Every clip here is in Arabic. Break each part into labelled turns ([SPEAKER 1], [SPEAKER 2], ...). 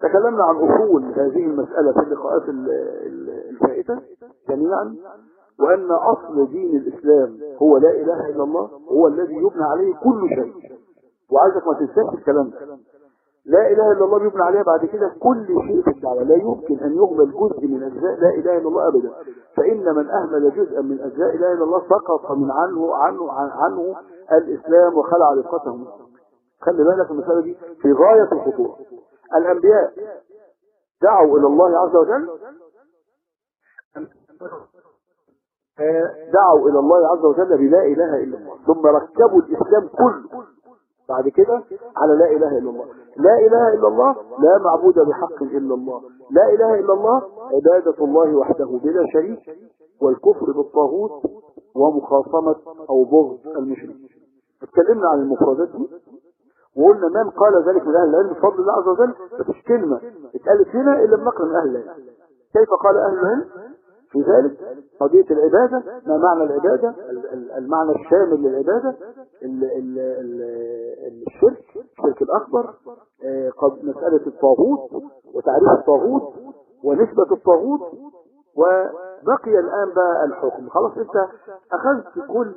[SPEAKER 1] تكلمنا عن أصول هذه المسألة في اللقاءات الفائتة جميعا وأن أصل دين الإسلام هو لا إله إلا الله هو الذي يبنى عليه كل شيء. وعايزك ما تنساش الكلام ده. لا إله إلا الله بيبنى عليها بعد كده كل شيء في الدعوة. لا يمكن أن يهمل جزء من أجزاء لا إله إلا الله أبدا. فإن من أهمل جزءا من أجزاء لا إله إلا الله سقط من عنه عنه عنه الإسلام وخلع رفقته. خلي بالك المسألة دي في غاية الخطورة. الأنبياء دعوا إلى الله عز وجل؟ دعوا إلى الله عز وجل بلا إله إلا الله. ثم ركبوا الإسلام كله. بعد كده على لا إله إلا الله. لا إله إلا الله لا معبود بحق إلا الله. لا إله إلا الله عبادة الله وحده بلا شريك والكفر بالطاغوت ومخاصمة أو بغض المشرك. اتكلمنا عن المفردات دي. وقلنا من قال ذلك من أهل العلم بفضل الله عز وجل؟ مفيش كلمة. اتقالت هنا إلا بنقل من أهل العلم. كيف قال أهل العلم؟ في ذلك قضية العبادة ما معنى العبادة؟ المعنى الشامل للعبادة ال ال ال الشرك الشرك الأكبر قد مسألة الطاغوت وتعريف الطاغوت ونسبة الطاغوت وبقي الآن بقى الحكم. خلاص أنت أخذت كل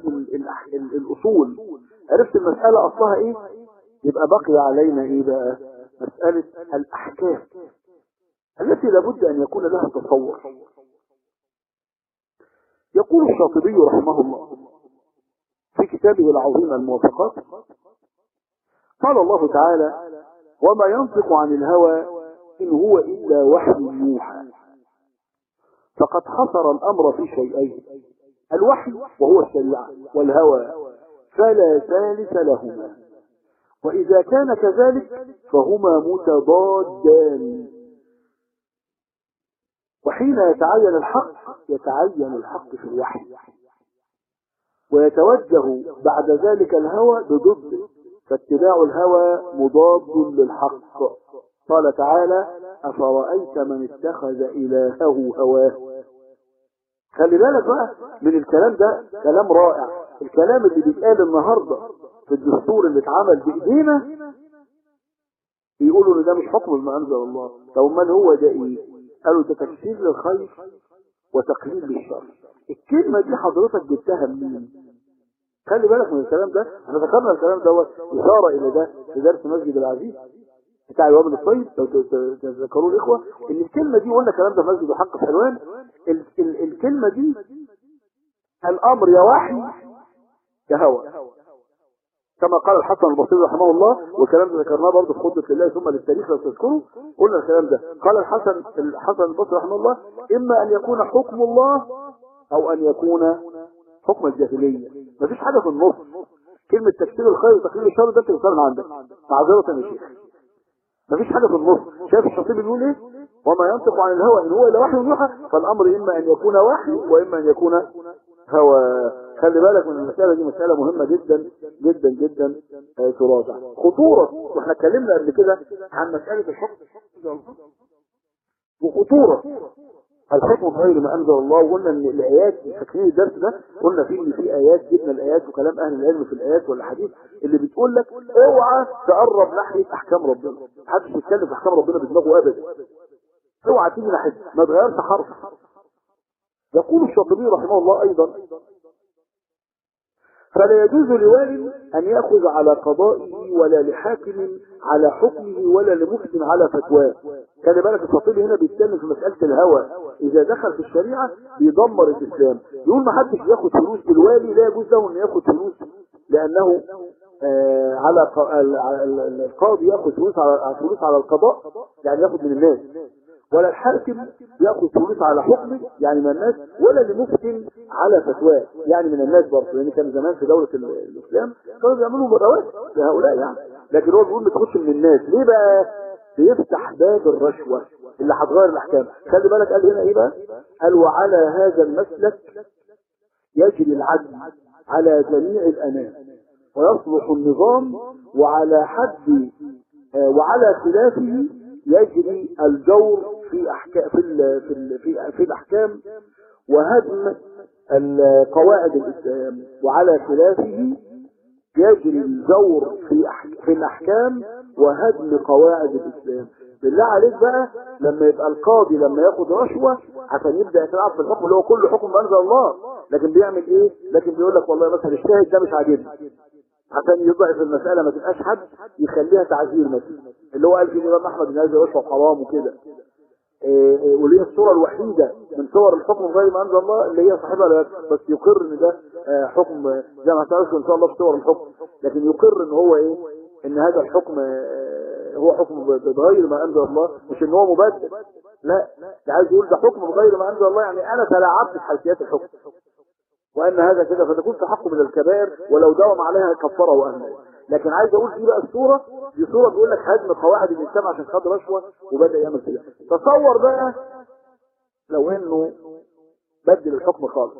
[SPEAKER 1] الأصول. عرفت المسألة أصلها إيه؟ يبقى بقي علينا إيه بقى؟ مسألة الأحكام التي لابد أن يكون لها تصور. يقول الشاطبي رحمه الله في كتابه العظيم الموافقات قال الله تعالى وما ينطق عن الهوى إن هو إلا وحي يوحى فقد حصر الأمر في شيئين الوحي وهو الشريعة والهوى فلا ثالث لهما. وإذا كان كذلك فهما متضادان. وحين يتعين الحق يتعين الحق في الوحي. ويتوجه بعد ذلك الهوى بضده فاتباع الهوى مضاد للحق. قال تعالى أفرأيت من اتخذ إلهه هواه؟ خلي بالك بقى من الكلام ده كلام رائع. الكلام اللي بيتقال النهاردة في الدستور اللي اتعمل بإيدينا بيقولوا إن ده مش حكم بما أنزل الله. طب أمال هو ده إيه؟ قالوا ده تكسير للخير وتقليل للشر. الكلمة دي حضرتك جبتها منين؟ خلي بالك من الكلام ده. إحنا ذكرنا الكلام دوت إشارة إلى ده في درس مسجد العزيز بتاع الوابل الطيب. لو تذكروا الإخوة إن الكلمة دي قلنا الكلام ده في مسجد حق حلوان ال ال الكلمة دي الأمر يا وحي يا هوى كما قال الحسن البصري رحمه الله والكلام ده ذكرناه برضه في خطبة الله ثم للتاريخ لو تذكروا قلنا الكلام ده. قال الحسن الحسن البصري رحمه الله إما أن يكون حكم الله أو أن يكون حكم الجاهلية. مفيش حاجة في النص. كلمة تكسير الخير وتقليل الشر ده تنسان عندك. معذرة يا شيخ. مفيش حاجة في النص. شايف الشاطبي بيقول إيه؟ وما ينطق عن الهوى إن هو إلا وحي يوحى فالأمر إما أن يكون وحي وإما أن يكون هوى. خلي بالك من المسألة دي مسألة مهمة جدا جدا جدا تراجع. خطورة. وإحنا اتكلمنا قبل كده عن مسألة الحكم. وخطورة. الحكم بغير ما أنزل الله. وقلنا إن الآيات فاكرين الدرس ده قلنا ان في آيات جبنا الآيات وكلام أهل العلم في الآيات والأحاديث اللي بتقول لك اوعى تقرب ناحية أحكام ربنا. محدش يتكلم في أحكام ربنا بدماغه ابدا. اوعى تيجي ناحية ما تغيرش حرف. يقول الشاطبي رحمه الله أيضا فلا يجوز لوال أن يأخذ على قضائه ولا لحاكم على حكمه ولا لمفتن على فتواه. خلي بالك الخطيب هنا بيتكلم في مسألة الهوى. إذا دخل في الشريعة بيدمر الإسلام. يقول ما حدش ياخد فلوس بالوالي لا يجوز له أن ياخد فلوس. لأنه آه على القاضي ياخد فلوس على فلوس على القضاء يعني ياخد من الناس. ولا الحاكم ياخذ فلوس على حكمه يعني من الناس ولا لمفتن على فتواه يعني من الناس برضه. لأن كان زمان في دولة الإسلام كانوا بيعملوا مداوات لهؤلاء يعني. لكن هو بيقول بتخش من الناس. ليه بقى؟ بيفتح باب الرشوة اللي هتغير الأحكام. خلي بالك قال هنا إيه بقى؟ قال وعلى هذا المسلك يجري العدل على جميع الأنام. ويصلح النظام وعلى حد آه، وعلى خلافه يجري الجور في احكام في ال في ال في, في الأحكام وهدم القواعد الإسلام وعلى خلافه يجري الجور في في الأحكام وهدم قواعد الإسلام. بالله عليك بقى لما يبقى القاضي لما ياخد رشوه عشان يبدأ يتلعب في الحكم اللي هو كله حكم بأنزل الله لكن بيعمل إيه؟ لكن بيقول لك والله مثلا الشاهد ده مش عاجبني. عشان يضعف المسألة ما تبقاش حد يخليها تعزير مثلا. اللي هو قال في الإمام أحمد إن هذا يشرب حرام وكده. وليه الصورة الوحيدة من صور الحكم غير ما أنزل الله اللي هي صاحبها لا بس يقر إن ده آه، حكم زي ما هتعرفوا إن شاء الله في صور الحكم. لكن يقر إن هو إيه؟ إن هذا الحكم آه، هو حكم بغير ما أنزل الله مش إن هو مبدل لا ده عايز يقول ده حكم بغير ما أنزل الله يعني أنا تلاعبت في حيثيات الحكم. وأن هذا كده فتكون في حقه من الكبائر ولو داوم عليها كفره واهله لكن عايز أقول دي بقى الصورة دي صورة بيقول لك هدم قواعد الاسلام عشان خد رشوه وبدأ يعمل كده. تصور بقى لو إنه بدل الحكم خالص.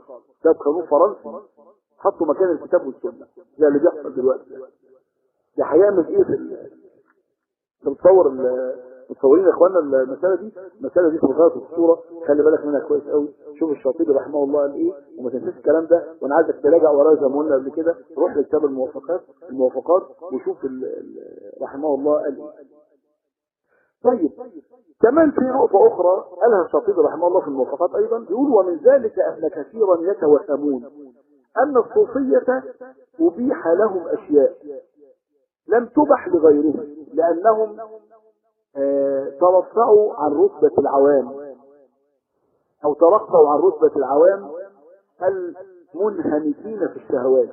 [SPEAKER 1] جاب قانون فرنسي حطه مكان الكتاب والسنة. زي اللي بيحصل دلوقتي. ده هيعمل إيه في أنت متصور متصورين يا إخوانا المسألة دي؟ المسألة دي في غايه الصورة. خلي بالك منها كويس قوي شوف الشاطبي رحمه الله قال إيه؟ وما تنساش الكلام ده وأنا عايزك تراجع ورايا زي ما قلنا قبل كده. روح لكتاب الموافقات الموافقات وشوف رحمه الله قال إيه. طيب كمان في نقطة أخرى قالها الشاطبي رحمه الله في الموافقات أيضا يقول ومن ذلك أن كثيرا يتوهمون أن الصوفية أبيح لهم أشياء لم تبح لغيرهم لأنهم آه، ترفعوا عن رتبة العوام. أو ترقوا عن رتبة العوام المنهمكين في الشهوات.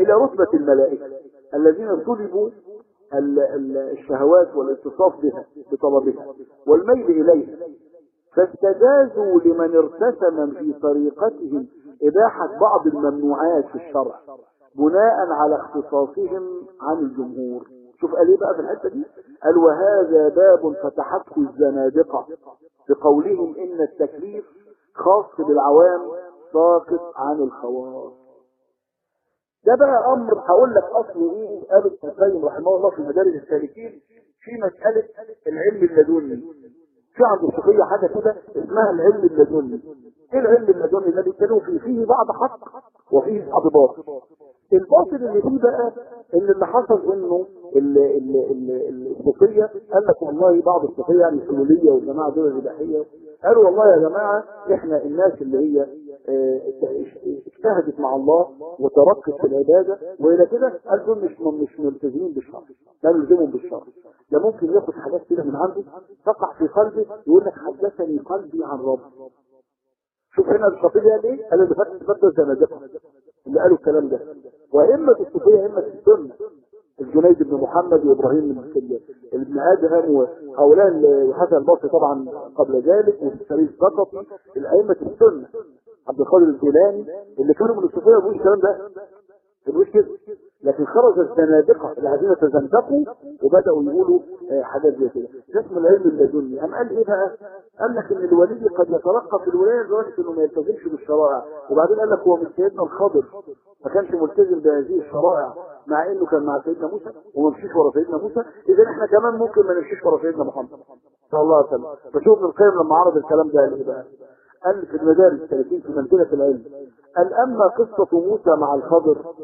[SPEAKER 1] إلى رتبة الملائكة الذين طلبوا ال- ال- الشهوات والاتصاف بها بطلبها والميل إليها. فاستجازوا لمن ارتسم في طريقتهم إباحة بعض الممنوعات في الشرع بناء على اختصاصهم عن الجمهور. شوف قال إيه بقى في الحتة دي؟ قال وهذا باب فتحته الزنادقة. بقولهم إن التكليف خاص بالعوام ساقط عن الخواص. ده بقى أمر هقول لك اصله إيه؟ قال ابن رحمه الله في مدارج السالكين في مسألة العلم اللدني في عند الصوفيه حاجة كده اسمها العلم اللدني إيه العلم اللدني ده بيتكلموا فيه فيه بعض حق وفيه بعض باطل. الباطل اللي فيه بقى إن اللي حصل إنه ال- ال- ال- ال- الصوفيه قال لك والله بعض الصوفيه يعني الحلولية والجماعة دول الاباحيه قالوا والله يا جماعة إحنا الناس اللي هي آه، اجتهدت مع الله وتركت في العبادة وإلى كده قال دول مش مش ملتزمين بالشرع لا يلزمهم بالشرع ده ممكن ياخد حاجات كده من عنده تقع في قلبه يقول لك حدثني قلبي عن رب. شوف هنا الصوفيه قال إيه؟ قال اللي فات فات الزنادقه اللي قالوا الكلام ده. وأئمة الصوفيه أئمة السنة الجنيد بن محمد وإبراهيم بن مسلم ابن ادهم وهؤلاء ال- وحسن البصري طبعا قبل ذلك والشريف الزقطي الأئمة السنة عبد القادر الجيلاني اللي كانوا من الصوفية ما بيقولوش الكلام ده. ما بيقولوش كده لكن خرج الزنادقة الذين تزندقوا وبدأوا يقولوا آه، حاجات زي كده. ده العلم اللدني. قام قال إيه بقى؟ قال لك إن الولي قد يترقى في الولاية لدرجة إنه ما يلتزمش بالشرائع. وبعدين قال لك هو مش سيدنا الخضر. ما كانش ملتزم بهذه الشرائع. مع إنه كان مع سيدنا موسى وما مشيش ورا سيدنا موسى اذا إحنا كمان ممكن ما نمشيش ورا سيدنا محمد صلى الله عليه وسلم فشوف ابن القيم لما عرض الكلام ده قال إيه بقى؟ قال في المدارس 30 في منزلة العلم قال أما قصة موسى مع الخضر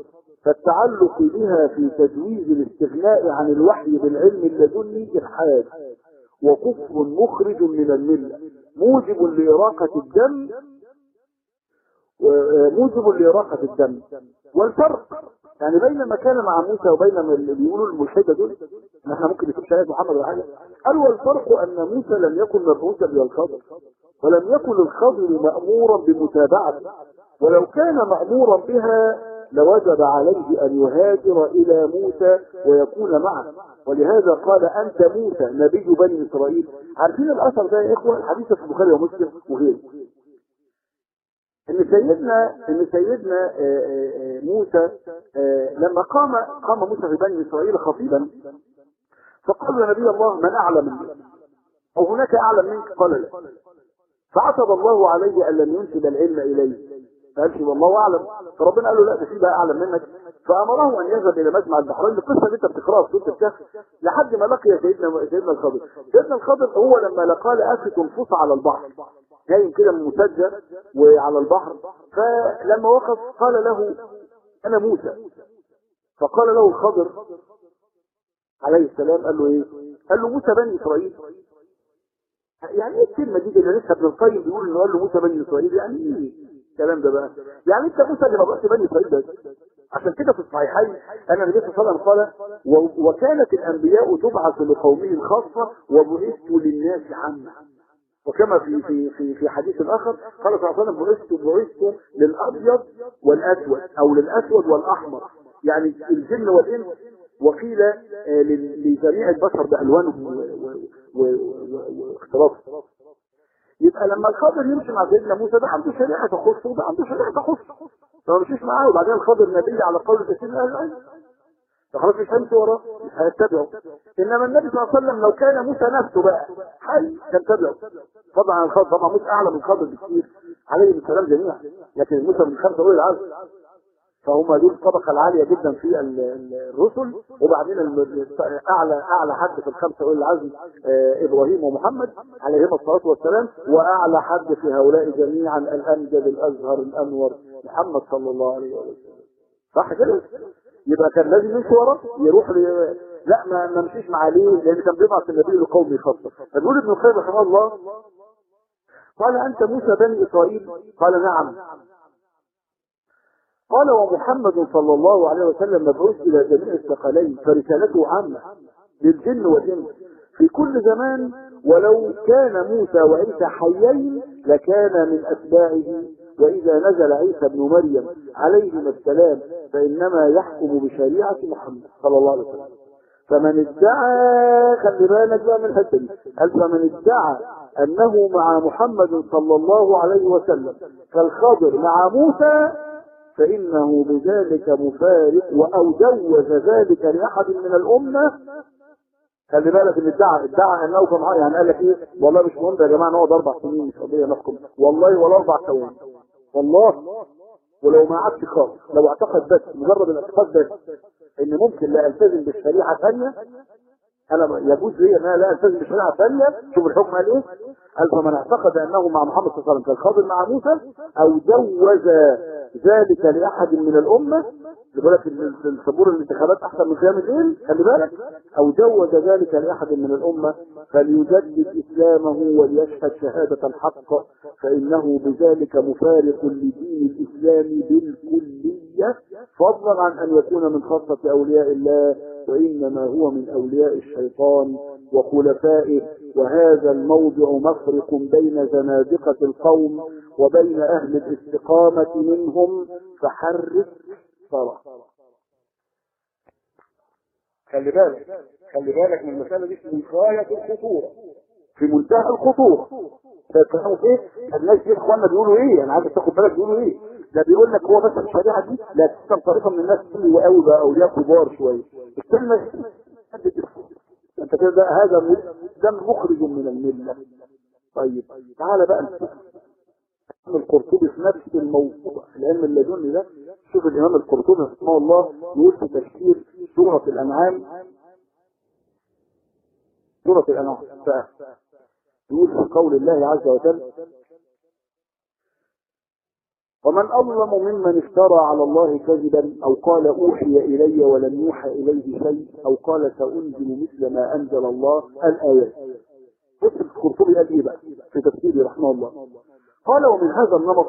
[SPEAKER 1] فالتعلق بها في تجويز الاستغناء عن الوحي بالعلم اللدني الحاد وكفر مخرج من الملة موجب لإراقة الدم موجب لإراقة الدم والفرق يعني بين ما كان مع موسى وبين ما اللي بيقولوا الملحدة دول إن إحنا ممكن نكون شهادة محمد ولا حاجة. قال والفرق أن موسى لم يكن مبعوثا للخضر ولم يكن الخضر مأمورا بمتابعته ولو كان مأمورا بها لوجب عليه أن يهاجر إلى موسى ويكون معه. ولهذا قال أنت موسى نبي بني إسرائيل. عارفين الأثر ده يا إخوة؟ الحديث في البخاري ومسلم وغيره. إن سيدنا إن سيدنا آه، آه، آه، موسى لما قام قام موسى في بني إسرائيل خطيبا فقالوا يا نبي الله من أعلم منك؟ أو هناك أعلم منك؟ قال لا فعتب الله عليه أن لم ينسب العلم إليه. فقالش والله أعلم. فربنا قال له لا ده في بقى أعلم منك. فأمره أن يذهب إلى مجمع البحرين. القصة اللي أنت بتقراها في سورة الكهف لحد ما لقي سيدنا سيدنا الخضر. سيدنا الخضر هو لما لقى لقى تنفص على البحر؟ نايم كده من مسجى وعلى البحر فلما وقف قال له أنا موسى. فقال له الخضر عليه السلام قال له إيه؟ قال له موسى بني إسرائيل. يعني إيه الكلمة دي؟ اللي لسه ابن القيم بيقول إنه قال له موسى بني إسرائيل. يعني إيه الكلام ده بقى؟ يعني أنت موسى اللي ما بقاش بني إسرائيل بس عشان كده في الصحيحين أن النبي صلى الله عليه وسلم قال وكانت الأنبياء تبعث لقومهم خاصة وبعثت للناس عامة. وكما في في في في حديث آخر قال صلى الله عليه وسلم بعثت بعثت للأبيض والأسود أو للأسود والأحمر. يعني الجن والإنس وقيل آه، لجميع البشر بالوانهم واختلافهم يبقى لما الخضر يمشي مع سيدنا موسى ده عنده شريعة تخصه وده عنده شريعة تخصه. فما مشيش معاه وبعدين الخضر نبي على قول كثير من أهل العلم فخلاص مش هيمشي وراه مش هيتبعه. إنما النبي صلى الله عليه وسلم لو كان موسى نفسه بقى حي كان تبعه؟ طبعا الخضر طبعا موسى أعلى من الخضر بكثير عليه السلام جميعا. لكن موسى من خمسه أولي العزم فهم دول الطبقة العالية جدا في ال- ال- الرسل. وبعدين أعلى أعلى حد في الخمسة أولي العزم آه، إبراهيم ومحمد عليهما الصلاة والسلام. وأعلى حد في هؤلاء جميعا الأمجد الأزهر الأنور محمد صلى الله عليه وسلم. صح كده؟ يبقى كان لازم يمشي وراه يروح ل... لا ما ما مشيش مع ليه لأن كان بيبعث النبي لقومه خاصة فبيقول ابن القيم رحمه الله قال أنت موسى بني إسرائيل؟ قال نعم. قال ومحمد صلى الله عليه وسلم مبعوث إلى جميع الثقلين فرسالته عامة للجن والإنس. في كل زمان ولو كان موسى وعيسى حيين لكان من أتباعه. وإذا نزل عيسى بن مريم عليهما السلام فإنما يحكم بشريعة محمد صلى الله عليه وسلم. فمن ادعى خلي بالك بقى من الحتة دي. قال فمن ادعى أنه مع محمد صلى الله عليه وسلم كالخضر مع موسى فإنه بذلك مفارق أو جوز ذلك لأحد من الأمة. خلي بالك اللي ادعى ادعى أنه كان يعني قال لك إيه؟ والله مش مهم يا جماعة نقعد أربع سنين مش قضيه نحكم والله ولا أربع ثواني. والله ولو ما عادش خالص. لو اعتقد بس مجرد الاعتقاد بس. إن ممكن لا التزم بالشريعة ثانية. أنا يجوز لي إن أنا لا التزم بشريعه ثانية. شوف الحكم قال إيه؟ قال فمن اعتقد أنه مع محمد صلى الله عليه وسلم كالخاضر مع موسى أو جوز ذلك لأحد من الأمة إن في الصبور الانتخابات أحسن من قيام الليل خلي بالك. أو جوز ذلك لأحد من الأمة فليجدد إسلامه وليشهد شهادة الحق فإنه بذلك مفارق لدين الإسلام بالكلية. فضلا عن أن يكون من خاصة أولياء الله وإنما هو من أولياء الشيطان وخلفائه. وهذا الموضع مفرق بين زنادقة القوم وبين أهل الاستقامة منهم فحرك صلاة. خلي بالك خلي بالك من المسألة دي في غاية الخطورة. في منتهى الخطورة. فالكلام إيه الناس دي اخواننا بيقولوا إيه؟ أنا عايز تاخد بالك بيقولوا إيه؟ ده بيقول لك هو بس الشريعه دي لا تسلم طريقة من الناس كل وقوي بقى اولياء كبار شوية. الكلمة دي أنت كده ده هذا ده مخرج من الملة. طيب تعالى بقى نشوف الإمام القرطبي في نفس الموضوع. العلم اللدني ده شوف الإمام القرطبي رحمه الله يقول في تفسير سورة الأنعام. سورة الأنعام. يقول في قول الله عز وجل ومن أظلم ممن افترى على الله كذبا أو قال أوحي إلي ولم يوحى إليه شيء أو قال سأنزل مثل ما أنزل الله الآيات. بص القرطبي قال إيه بقى في تفسيره رحمه الله. قال ومن هذا النمط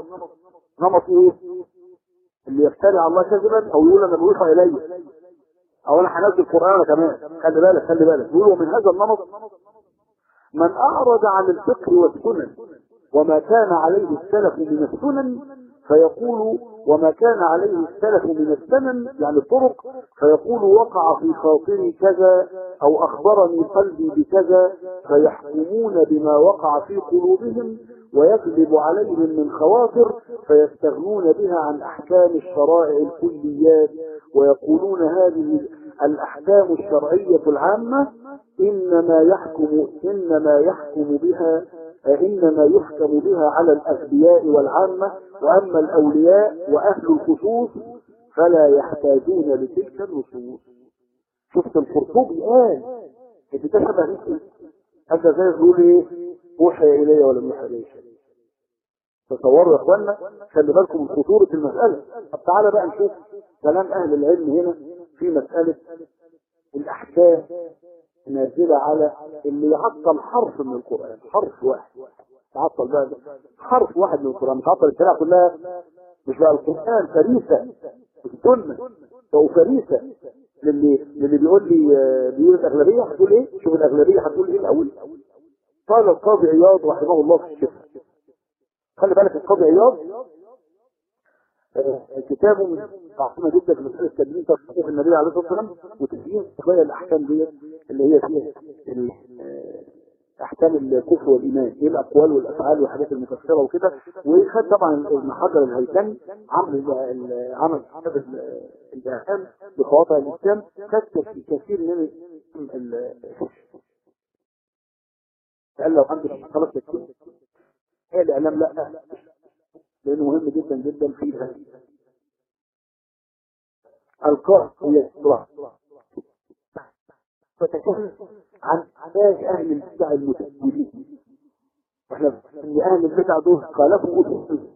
[SPEAKER 1] نمط إيه؟ اللي يفتري على الله كذبا أو يقول أنا بوحى إلي أو أنا هنزل القرآن كمان. خلي بالك خلي بالك. يقول ومن هذا النمط من أعرض عن الفقه والسنن وما كان عليه السلف من السنن فيقول وما كان عليه السلف من السنن يعني الطرق فيقول وقع في خاطري كذا أو أخبرني قلبي بكذا فيحكمون بما وقع في قلوبهم ويكذب عليهم من خواطر فيستغنون بها عن أحكام الشرائع الكليات ويقولون هذه الأحكام الشرعية العامة إنما يحكم إنما يحكم بها إنما يحكم بها على الأغبياء والعامة وأما الأولياء وأهل الخصوص فلا يحتاجون لتلك النصوص. شفت القرطبي قال انت ده شبه نفسي هذا زي يقول إيه؟ أوحي إلي ولم يوحى إلي تصوروا يا اخوانا خلي بالكم من خطورة المسألة. طب تعالى بقى نشوف كلام أهل العلم هنا في مسألة الأحكام. نازله على اللي يعطل حرف من القرآن حرف واحد تعطل بقى. حرف واحد من القرآن مش عطل الشريعه كلها مش بقى القرآن فريسة السنة بقوا فريسة للي للي بيقول لي آه، بيقول الأغلبية هتقول إيه؟ شوف الأغلبية هتقول إيه الأول؟ قال القاضي عياض رحمه الله في الشفاء خلي بالك القاضي عياض كتابه عظيمه جدا في مساله تدوين تصحيح النبي عليه الصلاة والسلام وتبيين قضايا الأحكام ديت اللي هي فيها أحكام الكفر والإيمان إيه الأقوال والأفعال والحاجات المكفره وكده. وخد طبعا ابن حجر الهيثمي عمل عمل كتاب ال- الاحكام بقواطع الإسلام. خد كثير- من ال- ال- قال لو عندك خلاص تكتب إيه الإعلام؟ لا. لأنه مهم جدا جدا في القاء هي فتكلم عن علاج أهل البدع المتأولين وإحنا ان أهل البدع دول خالفوا اصول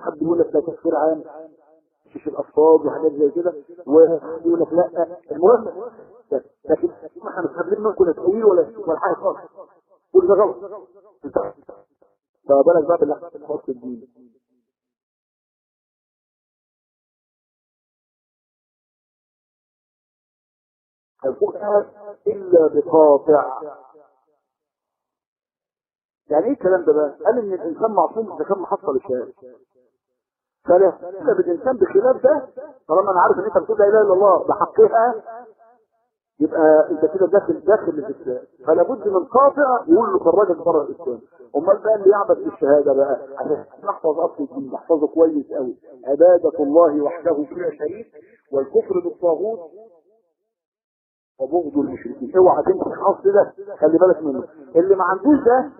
[SPEAKER 1] حد يقول لك ده تكفير عام مش الأفراد وحاجات زي كده ويقول لك لا. المهم لكن إحنا مش قابلين منكم لا تأويل ولا ولا حاجة خالص. كل ده غلط فما بالك بقى باللي خاص الدين القرآن إلا بقاطع. يعني إيه الكلام ده بقى؟ قال إن الإنسان معصوم إذا كان محصل الشهادة. فلا إلا بالإنسان بخلاف ده طالما أنا عارف إن أنت بتقول لا إله إلا الله بحقها يبقى انت كده داخل داخل الاسلام فلا بد من قاطع يقول له خرجك بره الإسلام. أمال بقى اللي يعبد بالشهاده بقى؟ عشان نحفظ أصل الدين نحفظه كويس قوي عبادة الله وحده بلا شريك والكفر بالطاغوت وبغض المشركين. اوعى تمسك الاصل ده خلي بالك منه. اللي ما عندوش ده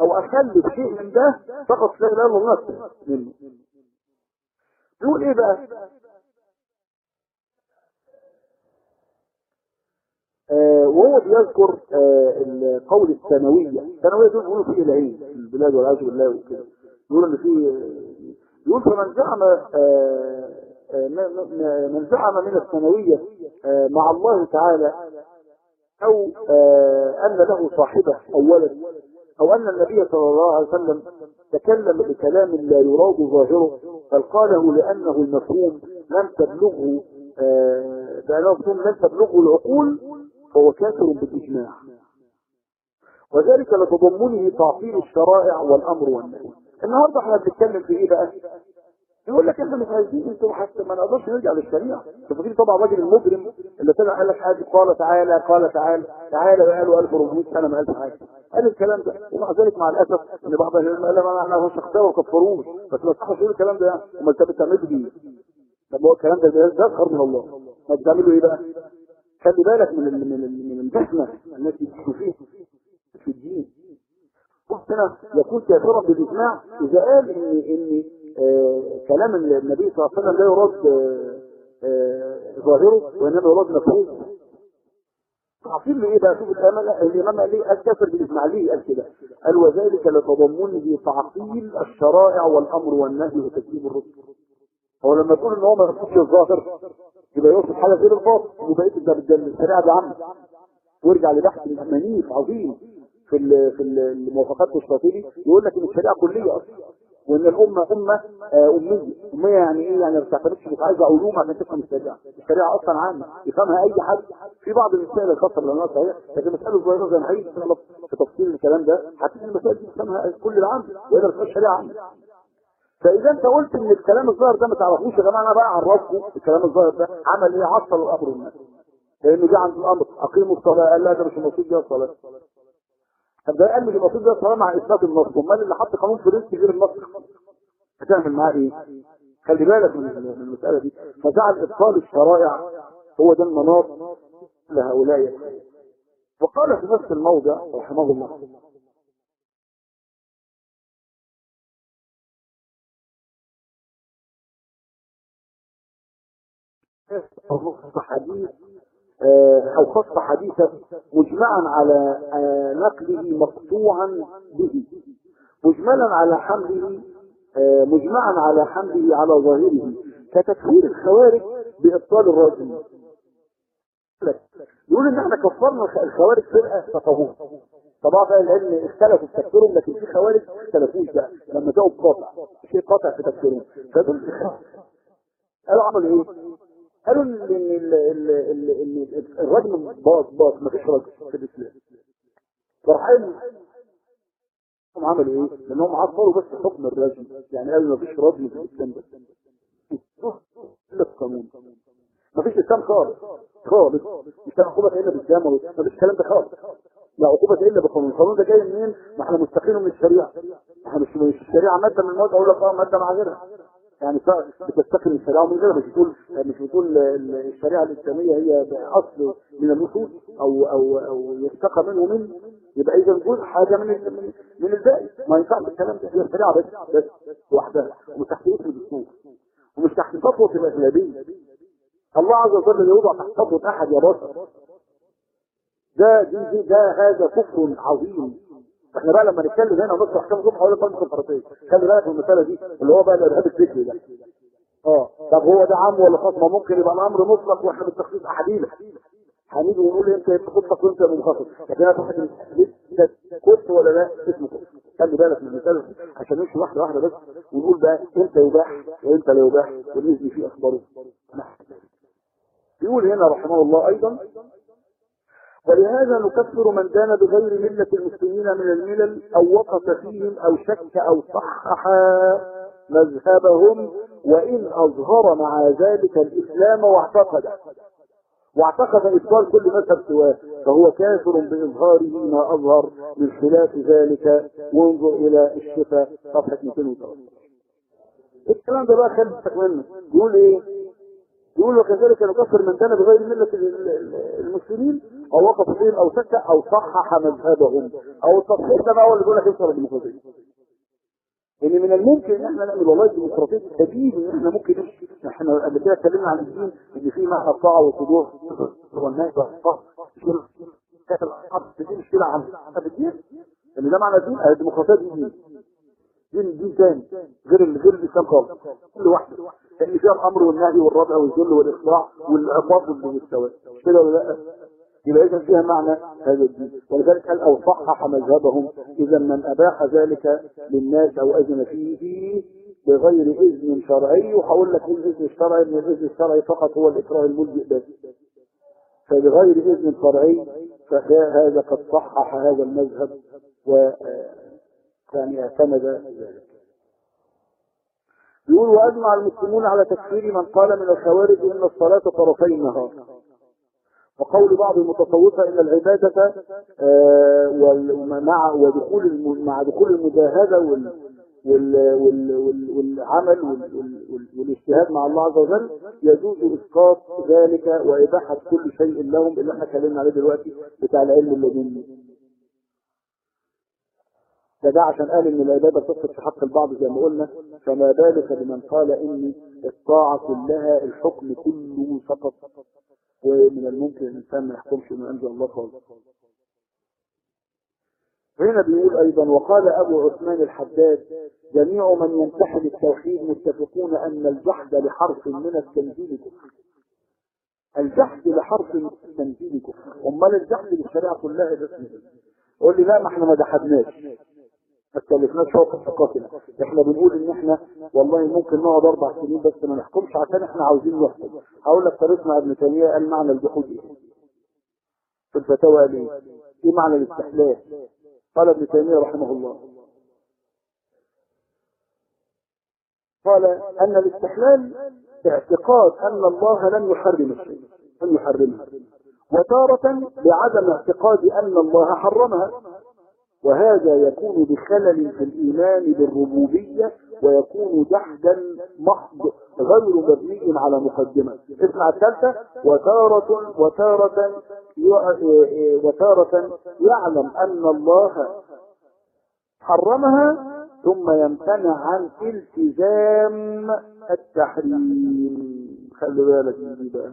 [SPEAKER 1] أو اخلي شيء من ده فقط لا إله إلا الله منه. يقول إيه بقى؟ وهو بيذكر آه القول الثانوية الثانوية دول بيقولوا فيه العين في البلاد والعياذ بالله وكده. يقولوا إن فيه يقول فمن زعم آه آه من زعم من الثانوية آه مع الله تعالى أو آه أن له صاحبة أو ولد أو أن النبي صلى الله عليه وسلم تكلم بكلام لا يراد ظاهره بل قاله لأنه المفهوم لم تبلغه آه بأنه لم تبلغه العقول فهو كافر بالإجماع. وذلك لتضمنه تعطيل الشرائع والأمر والنهي. النهارده إحنا بنتكلم في إيه بقى؟ يقول لك إحنا مش عايزين أنتوا حتى ما نقدرش نرجع للشريعة. تفكرين طبعا الراجل المجرم اللي طلع قال لك حاجة قال تعالى قال تعالى تعالى بقى له 1400 سنة ما قالش حاجة. قال الكلام ده. ومع ذلك مع الأسف إن بعض العلماء قال ما إحنا مش هختار وكفروش بس ما تصحش الكلام ده. يعني امال أنت بتعمله بيه طب هو الكلام ده ده من الله. ما بتعملوا إيه بقى؟ خلي بالك من من من الجهنه التي تدخل فيها في الدين؟ هنا يكون كافرا بالاجماع إذا قال ان ان آه كلام النبي صلى الله عليه وسلم لا يراد آه آه ظاهره وإنما يراد مفهومه. تعطيل له إيه بقى؟ شوف الامام الإمام قال ليه الكافر بالإجماع. ليه قال كده؟ قال وذلك لتضمنه تعطيل الشرائع والأمر والنهي وتكذيب الرسل. هو لما تقول إن هو ما يقصدش الظاهر يبقى يقصد حاجة غير الباطن وبقيه الشريعة دي عامة. وارجع لبحث منيف عظيم في في الموافقات الشاطبي يقول لك إن الشريعة كلية أصلا وإن الأمة أمة آه أمية. أمية يعني إيه؟ يعني ما بتعتمدش مش عايزة علوم عشان تفهم الشريعة. الشريعة أصلا عامة. يفهمها أي حد. في بعض المسائل الخاصة بالعلماء صحيح لكن مسائل الظاهره زي ما هيجي في تفصيل الكلام ده هتلاقي المسائل دي يفهمها كل العام ويقدر يفهم الشريعة عامة. فإذا أنت قلت إن الكلام الظاهر ده ما تعرفوش يا جماعة أنا بقى اعرفكم الكلام الظاهر ده عمل إيه؟ عطل الأمر والنهي لأنه جه عند الأمر. أقيموا الصلاة. قال لا ده مش المقصود بيها الصلاه طب ده قال مش المقصود بيها الصلاه مع اثبات النص أمال اللي حط قانون فرنسي غير النص هتعمل معاه إيه؟ خلي بالك من المسألة دي. فجعل إبطال الشرائع هو ده المناط لهؤلاء. وقال في نفس الموضع رحمه الله. حديث أو خص حديثا مجمعا على نقله مقطوعا به. مجملا على حمله مجمعا على حمله على ظاهره. كتكفير الخوارج بإبطال الرجل. يقول إن إحنا كفرنا الخوارج فرقة فطهور طبعا العلم اختلفوا في تفكيرهم لكن في خوارج اختلفوش بقى. لما جاءوا بقاطع شيء قاطع في تفكيرهم فدول قالوا عملوا إيه؟ قالوا إن الرجل باظ باظ ما فيش رجل في الإسلام. فراح قال هم عملوا إيه؟ لأنهم عطلوا بس حكم الرجل. يعني قالوا ما فيش رجل في الإسلام بس الا القانون. ما فيش إسلام خالص. خالص. مش عقوبة إلا بالدم ما فيش الكلام ده خالص. لا عقوبة إلا بالقانون. القانون ده جاي منين؟ ما إحنا مستقيم من الشريعة. إحنا مش مش الشريعة مادة من المواد أقول لك آه مادة مع غيرها. يعني بتستقي من الشريعة ومن غيرها مش بتقول مش بتقول الشريعة الإسلامية هي أصل من النصوص أو أو أو يستقى منه من يبقى إذا نقول حاجة من من, من الباقي. ما ينفعش الكلام ده. هي الشريعة بس بس لوحدها ومش تحت اسم الدستور ومش تحت سطوة الأغلبية الله عز وجل يوضع تحت سطوة أحد يا بشر ده دي ده هذا كفر عظيم. إحنا بقى لما نتكلم هنا ونصر احكام الصبح حوالي خمس كفارتين خلي بالك من المساله دي اللي هو بقى الارهاب الفكري ده. آه. طب هو ده عام ولا خاص؟ ما ممكن يبقى الأمر مطلق وإحنا بالتخصيص أحاديث. هنيجي ونقول أنت مطلق وأنت منخفض. لكن أنا ده كفر ولا لا؟ اسمه كفر خلي بالك من المساله عشان نمشي واحدة واحدة بس ونقول بقى إمتى يباح وإمتى لا يباح ونثبت فيه أخباره. يقول هنا رحمه الله أيضا ولهذا نكفر من دان بغير ملة المسلمين من الملل أو وقف فيهم أو شك أو صحح مذهبهم وإن أظهر مع ذلك الإسلام واعتقد. واعتقد إبطال كل مذهب سواه فهو كافر بإظهاره ما أظهر من خلاف ذلك. وانظر إلى الشفاء. صفحة 213 الكلام ده بقى خلصك منه يقول إيه؟ يقول وكذلك نكفر من كان بغير ملة المسلمين وقف فيهم أو شك أو صحح مذهبهم أو التصحيح ده بقى هو اللي بيقول لك انصر الديمقراطيه ان من الممكن إن إحنا نعمل والله ديمقراطية سبيل إن إحنا ممكن إحنا قبل كده اتكلمنا عن الدين إن في معنى الطاعة والخضوع والنهي دي مش عن الدين. ان ده معنى الدين. الديمقراطية دي دين. دين دين تاني. غير غير الاسلام خالص كل واحدة لأن فيها الامر والنهي والردع والذل والاخضاع والعقاب والمستوى. كده ولا لأ؟ يبقى اذا فيها معنى هذا الدين. ولذلك قال أو صحح مذهبهم إذا من أباح ذلك للناس أو أذن فيه بغير إذن شرعي وهقول لك الإذن الشرعي ان الإذن الشرعي فقط هو الإكراه الملجئ بس فبغير إذن شرعي فهذا قد صحح هذا المذهب و يعني اعتمد ذلك. يقول وأجمع المسلمون على تكفير من قال من الخوارج إن الصلاة طرفي النهار. وقول بعض المتصوفة إن العبادة آه مع ودخول مع دخول المجاهدة وال وال وال وال والعمل وال وال والاجتهاد مع الله عز وجل يجوز إسقاط ذلك وإباحة كل شيء لهم اللي إحنا اتكلمنا عليه دلوقتي بتاع العلم اللدني ده ده عشان قال إن العبادة تصل في حق البعض زي ما قلنا فما بالك بمن قال ان الطاعه كلها الحكم كله سقط ومن الممكن الإنسان ما يحكمش من انزل الله خالص. هنا بيقول أيضا وقال أبو عثمان الحداد جميع من ينتحل التوحيد متفقون أن الجحد لحرف من التنزيل كفر. الجحد لحرف من التنزيل كفر. أمال الجحد للشريعه كلها اسمه قول لي لا ما إحنا ما جحدناش ما تكلفناش فوق الثقافة. إحنا بنقول إن إحنا والله ممكن نقعد أربع سنين بس ما نحكمش عشان إحنا عاوزين نحكم. هقول لك طريقنا ابن تيمية قال معنى الجحود إيه؟ في الفتاوى قال إيه؟ إيه معنى الاستحلال قال ابن تيمية رحمه الله. قال أن الاستحلال اعتقاد أن الله لم يحرم الشيء لم يحرمها وتارة بعدم اعتقاد أن الله حرمها. وهذا يكون بخلل في الإيمان بالربوبية ويكون جحدا محض غير مبني على مقدمة. اسمع الثالثة. وتارة وتارة وتارة يعلم أن الله حرمها ثم يمتنع عن التزام التحريم. خلي بالك من دي بقى.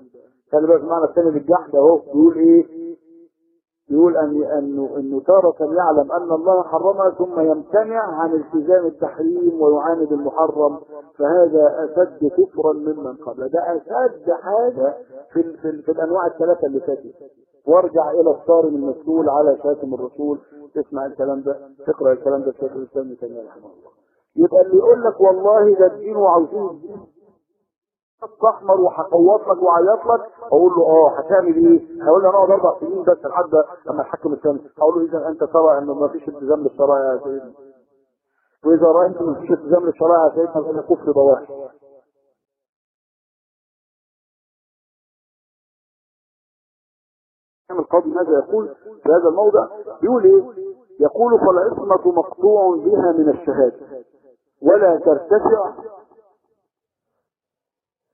[SPEAKER 1] خلي بالك معنى الثاني للجحد أهو. بيقول إيه؟ يقول أن أنه أنه تارة يعلم أن الله حرمها ثم يمتنع عن التزام التحريم ويعاند المحرم فهذا أشد كفرا ممن قبل. ده أشد حاجة في, في, في الأنواع الثلاثة اللي فاتت. وارجع إلى الصارم المسؤول على شاتم الرسول. تسمع الكلام ده تقرأ الكلام ده في الإسلام تيمية رحمه الله. يبقى اللي يقول لك والله ده الدين وعاوزين احمر وهقوط لك وعيط لك. أقول له آه هتعمل إيه؟ هيقول لي أنا أقعد أربع سنين بس لحد لما الحكم الثاني أقول له إذا أنت ترى انه ما فيش التزام للشرائع يا سيدنا. وإذا رأيت انه ما فيش التزام للشرائع يا سيدنا فانا كفر بواحد. القاضي ماذا يقول في هذا الموضع؟ بيقول إيه؟ يقول فالعصمة مقطوع بها من الشهادة ولا ترتفع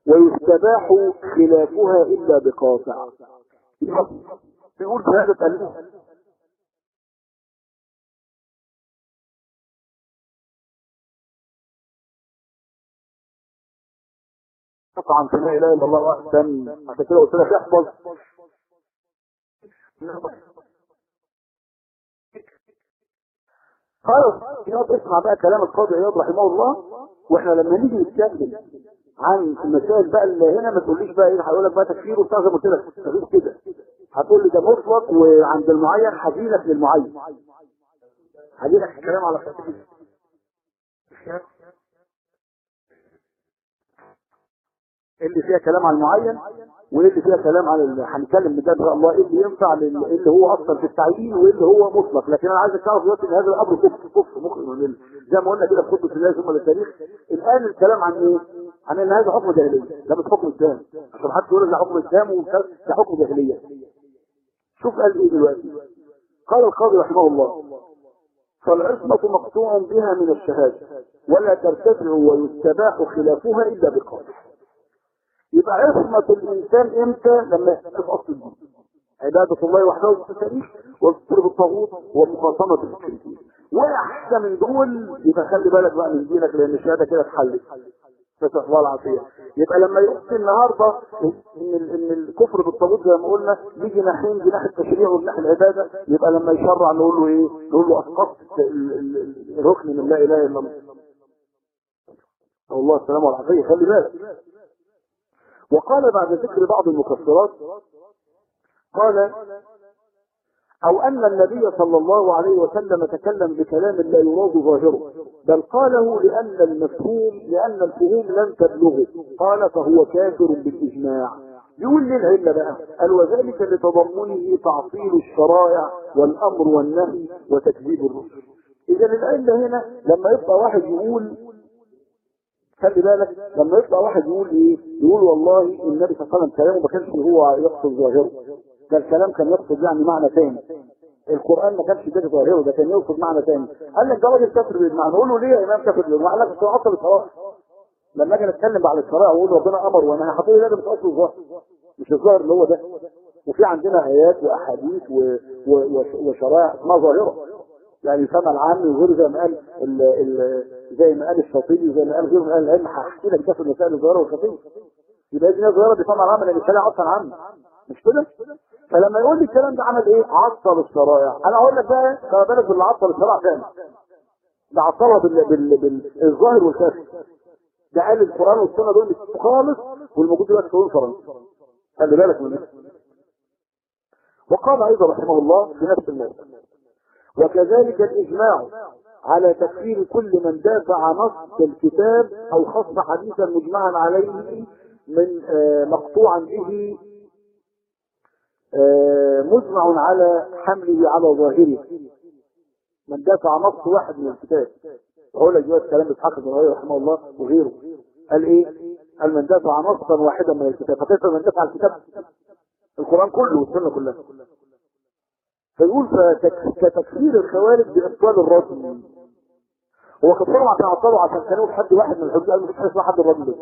[SPEAKER 1] ويستباح خلافها إلا بقاطع. بيقول شهادة الله طبعا في لا إله إلا الله وحده عشان كده قلت لك احفظ. خلاص يقعد اسمع بقى كلام القاضي عياض رحمه الله وإحنا لما نيجي نتكلم عن المسائل بقى اللي هنا ما تقوليش بقى إيه هقول لك بقى تكفير وبتاع زي ما قلت لك مفيش كده. هتقول لي ده مطلق وعند المعين هجيلك للمعين هجيلك الكلام على خفيف اللي فيها كلام عن المعين وايه اللي فيها كلام ال... هنتكلم بجد بقى. الله إيه اللي ينفع لل... اللي هو أصلا في التعيين وايه اللي هو مطلق لكن أنا عايزك تعرف دلوقتي إن هذا الأمر كفر كفر مخرج من. زي ما قلنا كده في خطبه الله ثم للتاريخ. الآن الكلام عن إيه؟ ان هذا حكم جاهلية. ده مش حكم إسلام. عشان حد يقول ده حكم إسلام ده حكم جاهلية. شوف قال إيه دلوقتي. قال القاضي رحمه الله فالعصمة مقطوع بها من الشهادة ولا ترتفع ويستباح خلافها إلا بقول يبقى عصمة الإنسان إمتى؟ لما يحتفظ أصل الدين. عبادة الله وحده بالتاريخ والكفر بالطاغوت ومخاصمة المشركين وأحسن من دول يبقى خلي بالك بقى من دينك لأن الشهادة كده اتحلت. الله العافية يبقى لما يقول النهاردة إن, إن الكفر بالطاغوت زي ما قلنا بيجي ناحيين جناح التشريع وجناح العبادة يبقى لما يشرع نقول له إيه؟ نقول له أسقطت الركن من لا إله إلا الله. الله السلامة والعافية. خلي بالك. وقال بعد ذكر بعض المكفرات قال أو أن النبي صلى الله عليه وسلم تكلم بكلام لا يراد ظاهره بل قاله لأن المفهوم لأن الفهوم لم تبلغه قال فهو كافر بالإجماع. يقول لي العلة بقى قال وذلك لتضمنه تعطيل الشرائع والأمر والنهي وتكذيب الرسل. اذا العلة هنا لما يبقى واحد يقول خلي بالك لما يطلع واحد يقول إيه؟ يقول والله النبي صلى الله عليه وسلم كلامه ما كانش هو يقصد ظاهره. ده الكلام كان يقصد يعني معنى ثاني القرآن ما كانش ده ظاهره ده كان يقصد معنى ثاني قال لك ده راجل كافر بالمعنى نقول له ليه يا إمام كافر بالمعنى قال لك ده أصل الشرائع لما أجي نتكلم على الشرائع وأقول ربنا أمر وأنا هحط لي مش اصل الظاهر مش الظاهر اللي هو ده. وفي عندنا آيات وأحاديث و... و... وشرائع اسمها ظاهرة. يعني يسمى العام وغير زي ما قال ال ال زي ما قال الشاطبي وزي ما قال غيره من أهل العلم. هحكي لك ده في المسائل الظاهرة والخفية. يبقى دي ظاهرة بيسمى العام لأن الكلام أصلا عام. مش كده؟ فلما يقول لي الكلام ده عمل إيه؟ عطل الشرائع. أنا أقول لك بقى خلي بالك باللي عطل الشرائع فين؟ ده عطلها بال... بال... بالظاهر والخفي ده قال القرآن والسنة دول خالص والموجود دلوقتي في فرنسا. خلي بالك من ده. وقال أيضا رحمه الله في نفس الموضوع. وكذلك الإجماع على تكفير كل من دافع نص الكتاب أو خص حديثا مجمعا عليه من مقطوعا به مجمع على حمله على ظاهره. من دافع نص واحد من الكتاب. وهو لك دلوقتي كلام إسحاق بن راهويه رحمه الله وغيره. قال إيه؟ قال من دافع نصا واحدا من الكتاب. فكيف من دافع الكتاب؟ القرآن كله والسنة كلها. فيقول كتكفير الخوارج بإبطال الرجم هو كفرهم عشان عطلوا عشان كانوا حد واحد من الحدود قال مفيش حاجة اسمها حد الرجل.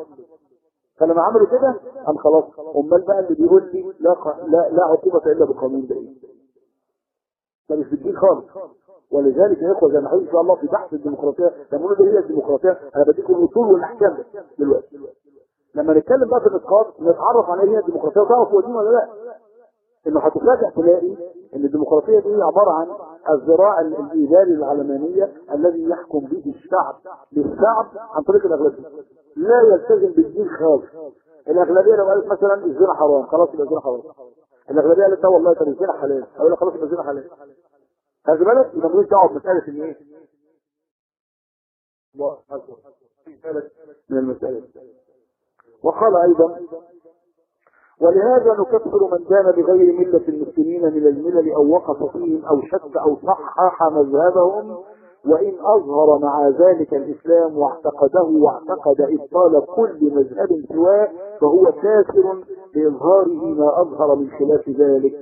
[SPEAKER 1] فلما عملوا كده قام خلاص أمال بقى اللي بيقول لي لا لا لا عقوبة إلا بقانون ده؟ ده مش بالدين خالص. ولذلك يا إخوة زي ما إن شاء الله في بحث الديمقراطية لما نقول إيه الديمقراطية؟ أنا بديكم الاصول والاحكام دلوقتي. لما نتكلم بقى في الاسقاط نتعرف عن إيه هي الديمقراطية وتعرف هو دين ولا لا. إنه هتفاجئ تلاقي إن الديمقراطية دي عبارة عن الذراع الإداري العلمانية الذي يحكم به الشعب للشعب عن طريق الأغلبية. لا يلتزم بالدين خالص. الأغلبية لو قالت مثلا الزنا حرام خلاص يبقى الزنا حرام. الأغلبية قالت لا والله طب الزنا حلال. أقول لك خلاص يبقى الزنا حلال. خلي بالك يبقى ملوش دعوة بمسألة إن إيه؟ من المسألة. وقال أيضا ولهذا نكفر من كان بغير ملة المسلمين من الملل أو وقف فيهم أو شك أو صحح مذهبهم وإن أظهر مع ذلك الإسلام واعتقده واعتقد إبطال كل مذهب سواه فهو كافر بإظهاره ما أظهر من خلاف ذلك.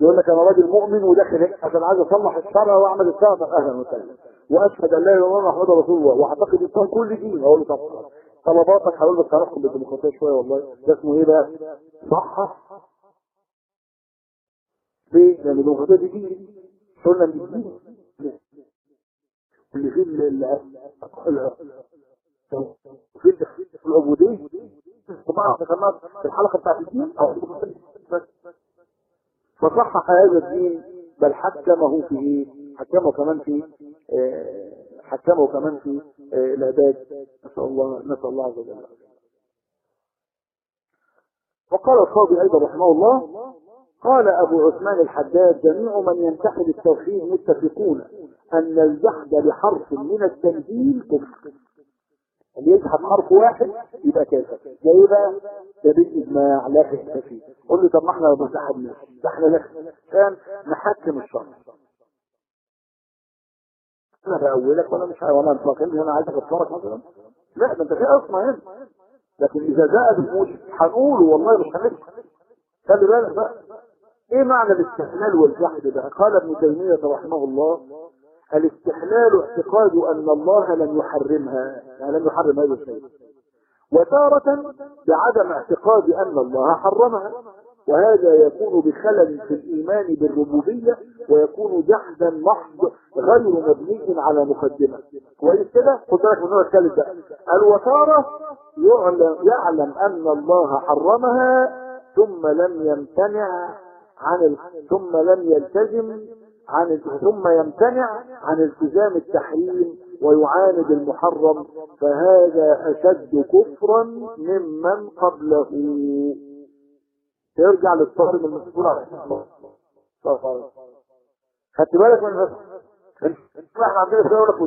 [SPEAKER 1] يقول لك أنا راجل مؤمن وداخل عشان عايز أصلح الشرع وأعمل الشرع. طب أهلا وسهلا. وأشهد أن لا إله إلا الله محمد رسول الله. وأعتقد إبطال كل دين. أقول له. طلباتك هقول بس هنحكم بالديمقراطية شوية والله. ده اسمه إيه بقى؟ صح؟ ليه؟ لأن الديمقراطية دي دين. قلنا إن الدين اللي فيه ال- ال- ال- في ال- في العبودية طبعا ذكرناها في الحلقة بتاعت الدين. فصحح هذا الدين بل حكمه في إيه؟ حكمه كمان في آه، حكمه كمان في آه، العباد نسأل الله نسأل الله عز وجل وقال القاضي أيضا رحمه الله قال أبو عثمان الحداد جميع من ينتحل التوحيد متفقون أن الجحد لحرف من التنزيل كفر اللي يجحد حرف واحد يبقى كافر ده إيه بقى؟ ده بالاجماع لا فيه قول لي طب ما إحنا ما بنجحدناش ده إحنا كان نحكم الشرع. أنا بأولك وأنا مش وأنا انطلقين أنا عايز اكفرك مثلا. لا ده أنت في أصلا هنا. لكن إذا جاء بالموجب هنقوله والله مش هنفهم. خلي بالك بقى. إيه معنى الاستحلال والجحد ده؟ قال ابن تيمية رحمه الله الاستحلال اعتقاد أن الله لم يحرمها يعني لم يحرم هذا الشيء. وتارة بعدم اعتقاد أن الله حرمها وهذا يكون بخلل في الإيمان بالربوبية ويكون جحدا محض غير مبني على مقدمة. كويس كده؟ خد بالك من الثالث ده. الوتارة يعلم, يعلم أن الله حرمها ثم لم يمتنع عن. ثم لم يلتزم عن. ثم يمتنع عن التزام التحريم ويعاند المحرم فهذا أشد كفرا ممن قبله. يرجع للصارم المسؤول عن خدت بالك من إحنا عندنا في يقول لك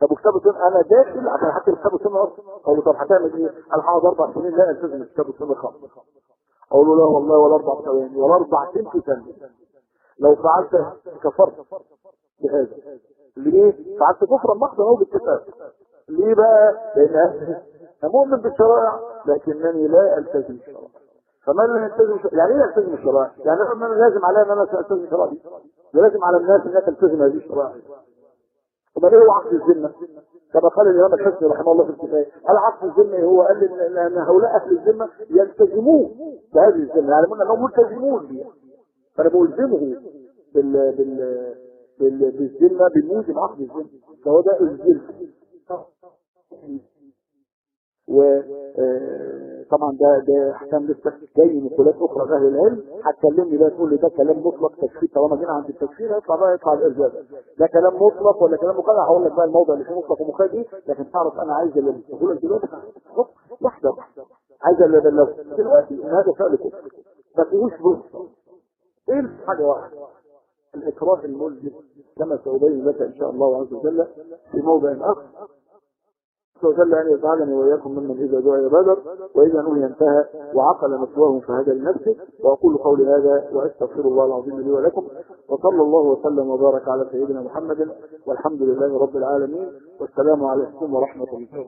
[SPEAKER 1] طب وكتاب السنة. أنا داخل عشان احكي كتاب السنة أصلا. أقول له طب هتعمل إيه؟ أنا هقعد أربع سنين. لا التزم كتاب السنة خالص. أقول له لا والله ولا أربع ثواني ولا أربع تلت ثانية. لو فعلت كفرت بهذا ليه؟ فعلت كفرا محضا أو بالكتاب ليه بقى؟ لأن أنا مؤمن بالشرائع لكنني لا ألتزم الشرائع فمن لم يلتزم يعني إيه يلتزم الشرائع؟ يعني أنا لازم عليا إن أنا ألتزم الشرائع دي ولازم على الناس انها تلتزم هذه الشرائع طب إيه هو عقد الذمة؟ كما قال الإمام الحسني رحمه الله في الكفايه قال عقد الذمة هو قال أن هؤلاء أهل الذمة يلتزمون بهذه الذمة يعلمون انهم ملتزمون بها فأنا بلزمه بال بال بال بالذمه بموجب عقد الذمه فهو ده الذمه وطبعا ده ده احكام لسه جاي نقولات أخرى لاهل العلم. هتكلمني بقى تقول لي ده كلام مطلق تكفير. طالما جينا عند التكفير هيطلع بقى يطلع الارجاء ده كلام مطلق ولا كلام مقيد هقول لك بقى الموضع اللي فيه مطلق ومقيد إيه لكن تعرف أنا عايز اللي بقول دلوقتي واحدة عايز اللي بلغ دلوقتي ان هذا فعل كفر ما فيهوش فرصه إيه حاجة واحدة؟ الاكراه الملزم كما سأبين لك إن شاء الله عز وجل في موضع آخر. وجل أن يجعلني وإياكم ممن إذا دعي بدر وإذا نهي انتهى وعقل مثواه فهدى لنفسه. وأقول قولي هذا وأستغفر الله العظيم لي ولكم. وصلى الله وسلم وبارك على سيدنا محمد والحمد لله رب العالمين. والسلام عليكم ورحمة الله.